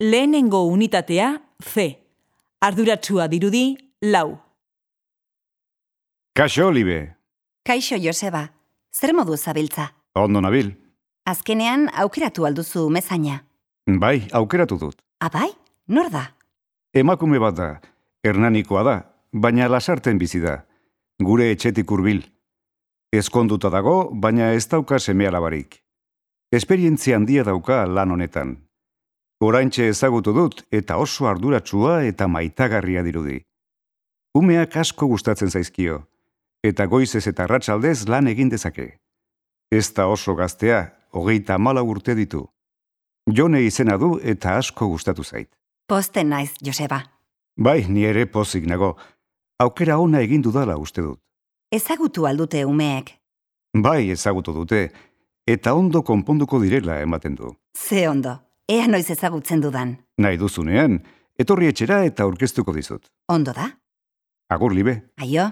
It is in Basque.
lehenengo unitatea C. Arduratsua dirudi lau. Kaixo, Libe. Kaixo, Joseba. Zer modu zabiltza? Ondo nabil. Azkenean aukeratu alduzu mezaina. Bai, aukeratu dut. Abai? Nor da? Emakume bat da, hernanikoa da, baina lasarten bizi da. Gure etxetik hurbil. Ezkonduta dago, baina ez dauka seme alabarik. Esperientzia handia dauka lan honetan. Oraintxe ezagutu dut eta oso arduratsua eta maitagarria dirudi. Umeak asko gustatzen zaizkio, eta goizez eta arratsaldez lan egin dezake. Ez da oso gaztea, hogeita mala urte ditu. Jone izena du eta asko gustatu zait. Posten naiz, Joseba. Bai, ni ere pozik nago. Aukera ona egin dudala uste dut. Ezagutu aldute umeek. Bai, ezagutu dute, eta ondo konponduko direla ematen du. Ze ondo. Ea noiz ezagutzen dudan. Nahi duzunean, etorri etxera eta aurkeztuko dizut. Ondo da? Agur libe. Aio.